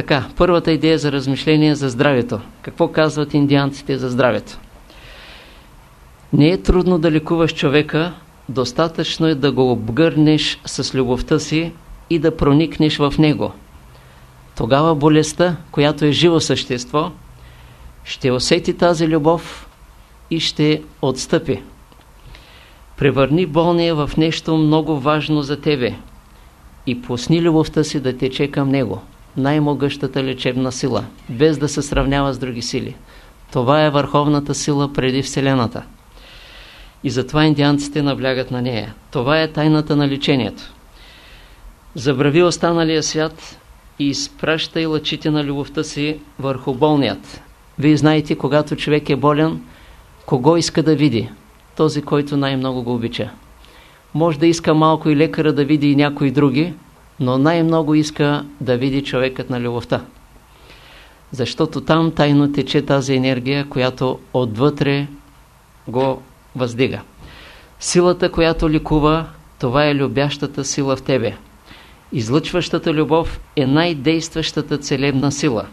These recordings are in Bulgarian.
Така, първата идея за размишление за здравето. Какво казват индианците за здравето? Не е трудно да лекуваш човека, достатъчно е да го обгърнеш с любовта си и да проникнеш в него. Тогава болестта, която е живо същество, ще усети тази любов и ще отстъпи. Превърни болния в нещо много важно за тебе и пусни любовта си да тече към него. Най-могъщата лечебна сила, без да се сравнява с други сили. Това е върховната сила преди Вселената. И затова индианците наблягат на нея. Това е тайната на лечението. Забрави останалия свят и изпращай лъчите на любовта си върху болният. Вие знаете, когато човек е болен, кого иска да види? Този, който най-много го обича. Може да иска малко и лекара да види и някои други, но най-много иска да види човекът на любовта. Защото там тайно тече тази енергия, която отвътре го въздига. Силата, която ликува, това е любящата сила в тебе. Излъчващата любов е най-действащата целебна сила.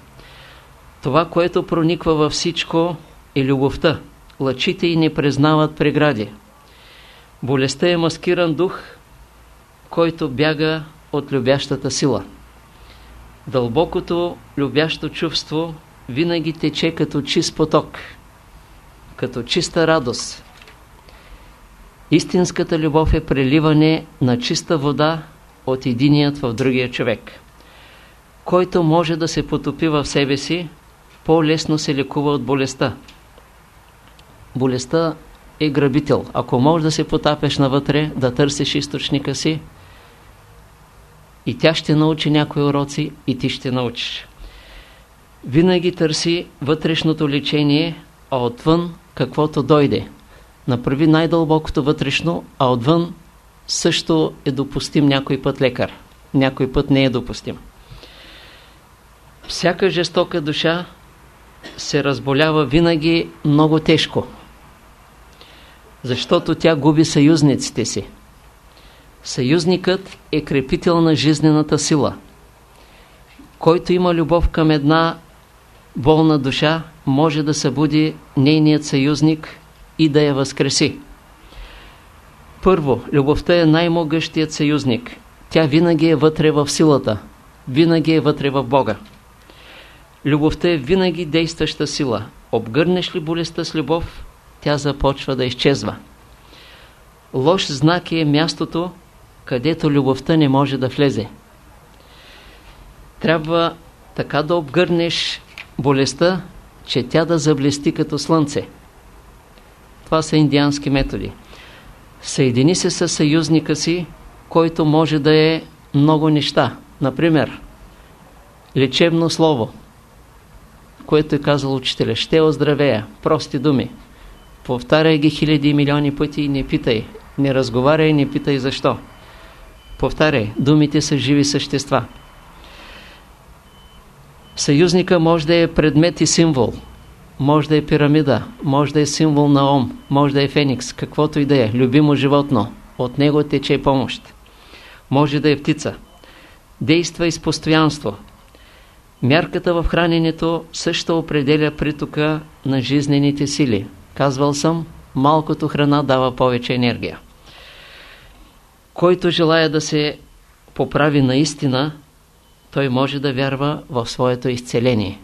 Това, което прониква във всичко, е любовта. Лъчите и не признават прегради. Болестта е маскиран дух, който бяга от любящата сила. Дълбокото любящо чувство винаги тече като чист поток, като чиста радост. Истинската любов е преливане на чиста вода от единият в другия човек. Който може да се потопи в себе си, по-лесно се лекува от болестта. Болестта е грабител. Ако можеш да се потапеш навътре, да търсиш източника си, и тя ще научи някои уроци, и ти ще научиш. Винаги търси вътрешното лечение, а отвън каквото дойде. Направи най-дълбокото вътрешно, а отвън също е допустим някой път лекар. Някой път не е допустим. Всяка жестока душа се разболява винаги много тежко, защото тя губи съюзниците си. Съюзникът е крепител на жизнената сила. Който има любов към една болна душа, може да събуди нейният съюзник и да я възкреси. Първо, любовта е най-могъщият съюзник. Тя винаги е вътре в силата, винаги е вътре в Бога. Любовта е винаги действаща сила. Обгърнеш ли болестта с любов, тя започва да изчезва. Лош знак е мястото, където любовта не може да влезе. Трябва така да обгърнеш болестта, че тя да заблести като слънце. Това са индиански методи. Съедини се с съюзника си, който може да е много неща. Например, лечебно слово, което е казал учителя. Ще оздравея. Прости думи. Повтаряй ги хиляди и милиони пъти и не питай. Не разговаряй, не питай защо. Повтаряй. Думите са живи същества. Съюзника може да е предмет и символ. Може да е пирамида, може да е символ на ом, може да е феникс, каквото и да е, любимо животно. От него тече помощ. Може да е птица. Действа и с постоянство. Мярката в храненето също определя притока на жизнените сили. Казвал съм, малкото храна дава повече енергия. Който желая да се поправи наистина, той може да вярва в своето изцеление.